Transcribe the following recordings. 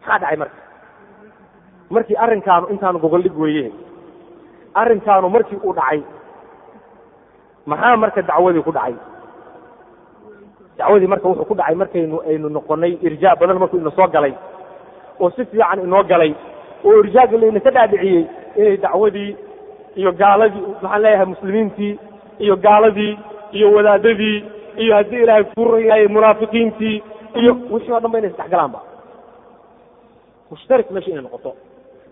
maxaa dhacay marka. Markii arrinkaanu intaanu gogoldhig weeye arrinkaanu markii uu dhacay maxaa marka dacwadii ku dhacay? Dacwadii marka wuxuu ku dhacay markaynu aynu noqonay irjaa badan markuu ina soo galay oo si fiican inoo galay oo irjaaga layna ka dhaadhiciyey inay dacwadii iyo gaaladii maxaan leeyahay muslimiintii iyo gaaladii iyo wadaadadii iyo haddii ilaahay furayahay munaafiqiintii iyo wixii o dhan ba inay isdhexgalaanba mushtarik meesha inay noqoto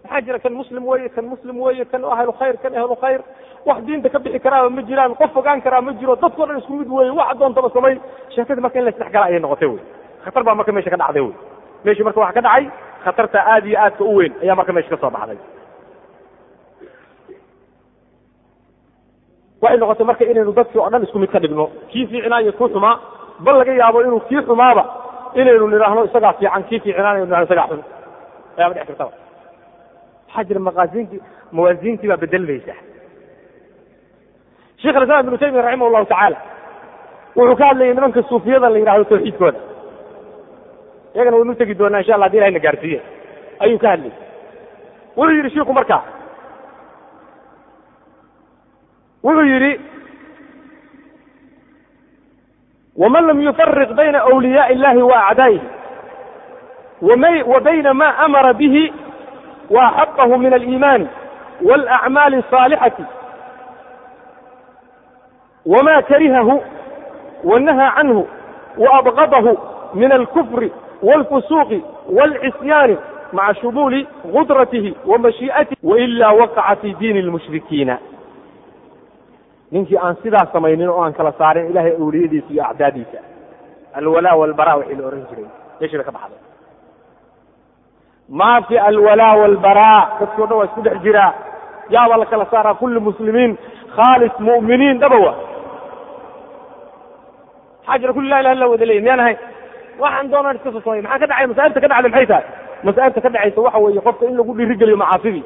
maxaa jira kan muslim weeye kan muslim weeye kan ahlu khayr kan ahlu khayr wax diinta ka bixi karaaba ma jiraan qof fogaan karaa ma jiro dadkao dhan isku mid weeye wax doontaba samay sheekadii marka in la isdhexgala ayay noqotay wey khatar baa marka meesha ka dhacday wey meeshii marka waxa ka dhacay khatarta aad iyo aadka u weyn ayaa marka meesha ka soo baxday waxay noqotay marka inaynu dadkii oo dhan isku mid ka dhigno kii fiicnaa iyo kii xumaa bal laga yaabo inuu kii xumaaba inaynu nidhaahno isagaa fiican kii fiicnaa inaynu nidhahno isagaa xun ayaaba dhex kartaba waxaa jira maqaasintii mawaasiintii baa bedelmaysa sheikh alislaam ibnu taymiya raximah llahu tacaala wuxuu ka hadlayay nimanka suufiyada la yidhahdo tawxiidkooda. Iyagana waynu tegi doonaa insha allah haddii ilahay na gaarsiiye ayuu ka hadlayay. Wuxuu yidhi shiiku markaa wuxuu yidhi waman lam yufariq bayna awliyaءi اllahi wa acdaa'ihi wa bayna ma amara bihi وأحقه من الإيمان والأعمال الصالحة وما كرهه ونهى عنه وأبغضه من الكفر والفسوق والعصيان مع شمول قدرته ومشيئته وإلا وقع في دين المشركين ninkii aan sidaa samaynin oo aan kala saarin ilahay awliyadiisa iyo acdaadiisa alwalaa walbaraa wixii la ohan jiray meeshii bay ka baxday ma fi alwalaa walbaraa o dhan waa isku dhex jiraa yaabaa la kala saaraa kulli muslimiin. Khaalis mu'miniin dhabowa maxaa jira kulli la ilah illa wada leeyi miyaan ahayn waxaan doonaan iska soo samay maxaa ka dhacay? Masaa'ibta ka dhacday maxay tahay? Masaa'ibta ka dhacaysa waxa weeye qofka in lagu dhiirigeliyo macaasidii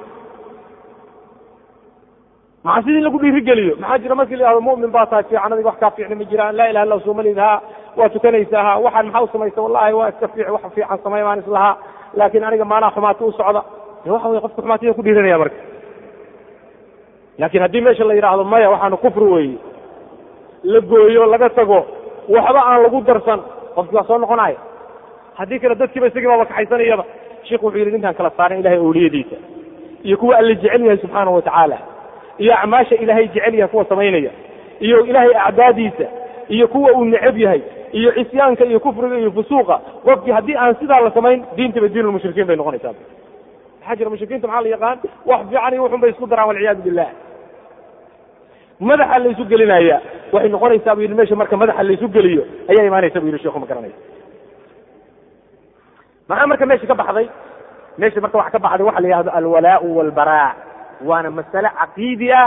macaasidii in lagu dhiirigeliyo maxaa jira markii la yihahdo mu'min baa tahay fiican adiga wax kaa fiicna ma jiraan. Laa ilaha illa soomalid ha waa tukanaysaa ha waxaan maxaa u samaysa wallahi waa iska fiic wax fiican samay baan islahaa laakiin aniga maanaa xumaati u socda. Waxa weye qofka xumaatida ku dhiiranaya marka. Laakiin haddii meesha la yidhaahdo maya waxaanu kufri weeye la gooyo laga tago waxba aan lagu darsan. Qofkii waa soo noqonaya haddii kale dadkiiba isagii baaba kaxaysanayaba. Sheikhu wuxuu yidhi ninkaan kala saaran ilahay awliyadiisa iyo kuwa alla jecel yahay subxaanahu watacaala iyo acmaasha ilaahay jecel yahay kuwa samaynaya iyo ilaahay acdaadiisa. Iyo kuwa uu necab yahay iyo cisyaanka iyo kufriga iyo fusuuqa. Qofkii haddii aan sidaa la samayn diintiba diin lmushrikiin bay noqonaysaa. Maxaa jira mushrikiinta maxaa la yaqaan? Wax fiican iyo wuxun bay isku daraan walciyaadu billah. Madaxa laysu gelinaya waxay noqonaysaa buu yidhi meesha marka madaxa laysu geliyo ayaa imaanaysa bu yidhi sheekhu ma garanaya maxaa marka meesha ka baxday? Meesha marka waxa ka baxday waxa la yihahdo alwalaau walbaraa. Waana masale caqiidi ah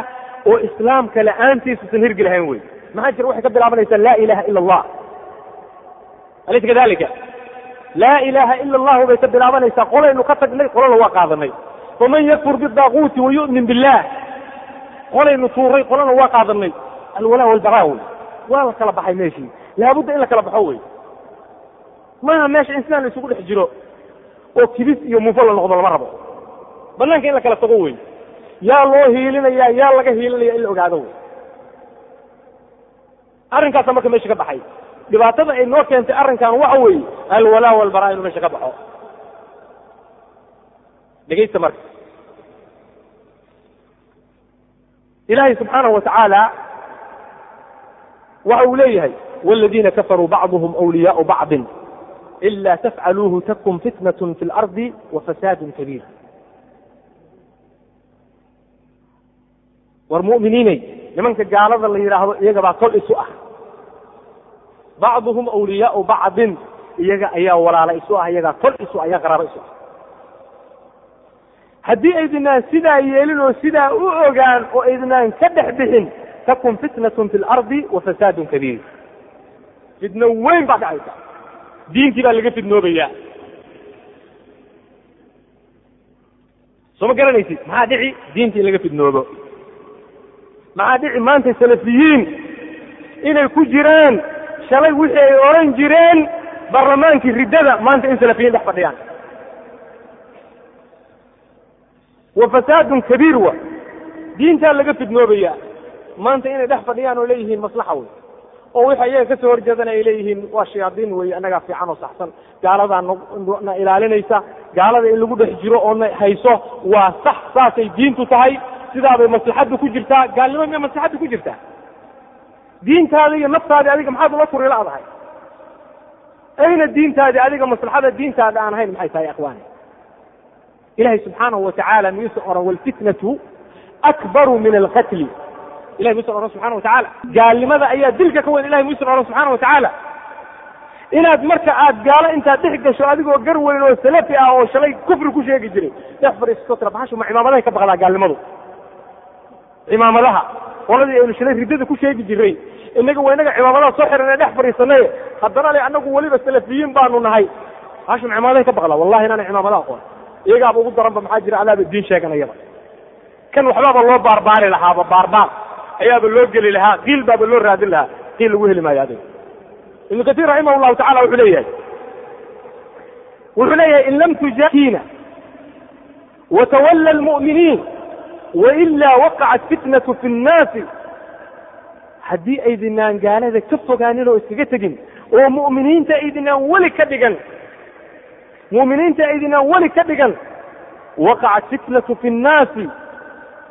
oo islaamka la'aantiisusan hirgi lahayn wey maxaa jira waxay ka bilaabanaysaa laa ilaha ila allah alaysa kadalika laa ilaha ila allahu bay ka bilaabanaysaa qolaynu ka tagnay qolana waa qaadanay faman yakfur bidaaquuti wayu'min billah qolaynu tuuray qolana waa qaadanay alwalaa walbaraa wey waa la kala baxay meeshii laabudda in la kala baxo wey maaha meesha in sidaan la isugu dhex jiro oo kibis iyo mufo la noqdo lama rabo banaanka in la kala tago wey yaa loo hiilinaya yaa laga hiilinaya in la ogaado wey arrinkaasa marka meesha ka baxay dhibaatada ay noo keentay arrinkan waxa weeye alwalaa walbaraa inuu meesha ka baxo dhegaysta marka ilaahay subxaanahu watacaala waxa uu leeyahay wاladiina kafaruu bacduhm أwliyaau bacضi ila tafcaluuhu takun fitnaة fi اlardi wafasaad kabiir war mu'miniinay nimanka gaalada la yidhaahdo iyaga baa kol isu ah bacduhum awliyaau bacdin. Iyaga ayaa walaala isu ah iyagaa kol isu ayaa qaraabo isu ah. Haddii aydinaan sidaa yeelin oo sidaa u ogaan oo aydinaan ka dhex bixin takun fitnatun fi lardi wa fasaadun kabiir. Fitno weyn baa dhacaysa. Diintii baa laga fidnoobayaa soo ma garanaysid? Maxaa dhici? Diintii in laga fidnoobo maxaa dhici? Maanta salafiyiin inay ku jiraan shalay wixii ay odhan jireen barlamaankii riddada maanta in salafiyiin dhex fadhiyaan. Wa fasaadun kabiir wa. Diintaa laga fidnoobaya maanta inay dhex fadhiyaan oo leeyihiin maslaxa wey. Oo wixii ayaga ka soo horjeedana ay leeyihiin waa shayaadiin wey annagaa fiican oo saxsan. Gaaladaa na ilaalinaysa. Gaalada in lagu dhex jiro oo na hayso waa sax saasay diintu tahay. Sidaabay maslaxaddu ku jirtaa. Gaalnimo miya maslaxaddu ku jirtaa diintaada iyo naftaadi adiga maxaad ula turi la-dahay? Ayna diintaadi adiga maslaxada diintaada aan ahayn maxay tahay akhwaani ilahay subxaanahu watacaala miyuusan oran walfitnatu akbaru min alqatli ilahay miyuusan oran subxana watacaala gaalnimada ayaa dilka ka weyn ilahay miyuusan oran subxana watacaala inaad marka aad gaalo intaad dhex gasho adigoo gar weyn oo salafi ah oo shalay kufri ku sheegi jiray dhex fadhiisato tira baxashu ma cimaamadahay ka baqdaa gaalnimadu? Cimaamadaha qoladii aynu shalay riddada ku sheegi jiray inaga waa inaga cimaamadaha soo xiran ee dhex fadhiisanay. Haddana le anagu weliba salafiyiin baanu nahay. Baxashu ma cimaamadahay ka baqdaa wallahi inaana cimaamada aqoon. Iyagaaba ugu daranba maxaa jira adaaba diin sheeganayaba kan waxbaaba loo baarbaari lahaaba baarbaar ayaaba loo geli lahaa qiil baaba loo raadin lahaa qiil lagu heli maayo adiga. Ibnu katiir raximah llahu tacala wuxuu leeyahay. Wuxuu leeyahay in lam tujakiina watawalla almu'miniin wailaa waqacat fitnatu fi nnaasi haddii aydinaan gaalada ka fogaanin oo iskaga tegin oo mu'miniinta aydinaan weli ka dhigan mu'miniinta aydinaan weli ka dhigan waqacat fitnatu fi nnaasi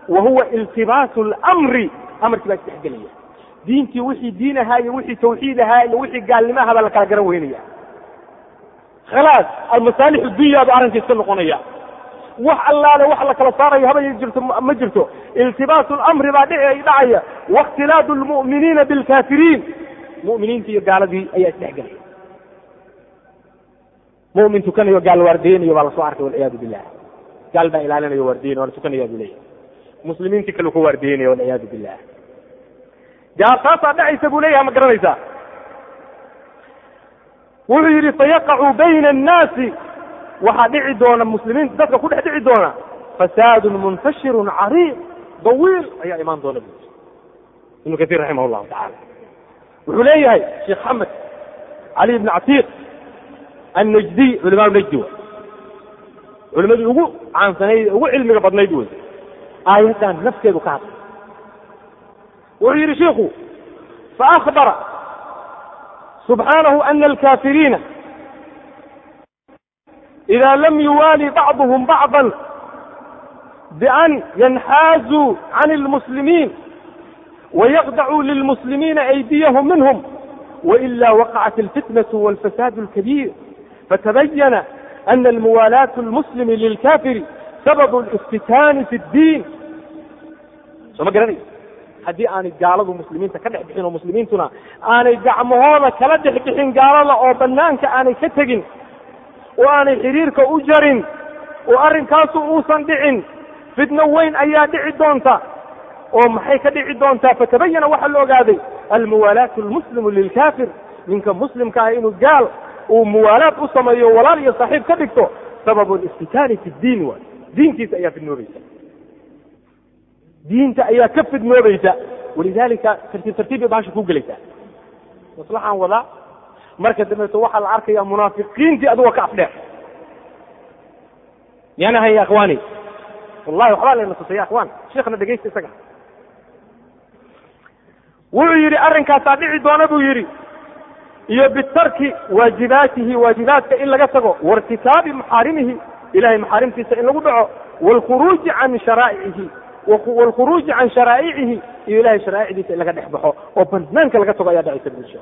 wa huwa iltibaasu lamri amarkii baa isdhexgelaya diintii wixii diin ahaa iyo wixii tawxiid ahaa iyo wixii gaalnimo ahaa baa la kala garan weynaya khalaas almasaalix dunya ba arrinkiis ka noqonaya wax allaale wax la kala saarayo haba jirto ma jirto. Iltibaasu lamri baa dhici dhacaya. Waاkhtilaadu lmu'miniina bilkaafiriin mu'miniintii iyo gaaladii ayaa isdhexgelaya mu'min tukanayo gaal waardeynayo baa la soo arkay walciyaadu billah gaal baa ilaalinayo waardeynay waa la tukanaya buu leeyahy muslimiintii kale ku waardeynaya walciyaadu billah gaal taasaa dhacaysa buu leeyahay ma garanaysaa? Wuxuu yidhi fayaqacu bayna annaasi waxaa dhici doona muslimiinta dadka ku dhex dhici doona fasaadun muntashirun cariiq dawiil ayaa imaan doona bu ibnu katiir raximah llahu tacala wuxuu leeyahay sheekh xamed cali ibn catiiq annajdiy culimaa najdi wa. Culimadii ugu caansanayd ugu cilmiga badnayd wey aayaddan nafteedu ka hadlay. Wuxuu yidhi shiku faakbara subxaanahu ana alkafiriina ida lam yuwaali bacduhum bacضa bian yanxaazuu can اlmuslimiin wayaqdacuu lilmuslimiina aydiyahum minhum waila waqacat alfitnaة walfasaad اlkabiir fatabayana ana almuwaalaat اlmuslimi lilkafiri sababu اliftitaani fi اddiin soo ma garanay haddii aanay gaaladu muslimiinta ka dhex bixin oo muslimiintuna aanay gacmahooda kala dhex bixin gaalada oo banaanka aanay ka tegin oo aanay xiriirka u jarin oo arrinkaasu uusan dhicin fitno weyn ayaa dhici doonta oo maxay ka dhici doontaa fatabayana waxaa la ogaaday almuwaalaatu almuslimu lilkafir ninka muslimka ah inuu gaal uu muwaalaad u sameeyo walaal iyo saaxiib ka dhigto sababu liftitaani fi ddiin waay diintiisa ayaa fidnoobaysa. Diinta ayaa ka fidnoobaysa. Walidalika tartiib tartiib bay bahasha ku gelaysaa maslaxaan wadaa marka dambeeto waxaa la arkaya munaafiqiintii adigoo ka afdheer miyaan ahay ya akhwaani. Wallahi waxbaa layna tusay ya akhwaan. Sheekhna dhegaysta isaga. Wuxuu yidhi arrinkaasaa dhici doona buu yidhi. Iyo bitarki waajibaatihi waajibaadka in laga tago wairtikaabi maxaarimihi ilahay maxaarimtiisa in lagu dhaco waalkhuruuji can sharaa'icihi waalkhuruuji can sharaa'icihi iyo ilahay sharaa'icdiisa in laga dhex baxo oo banaanka laga tago ayaa dhacaysa bulsha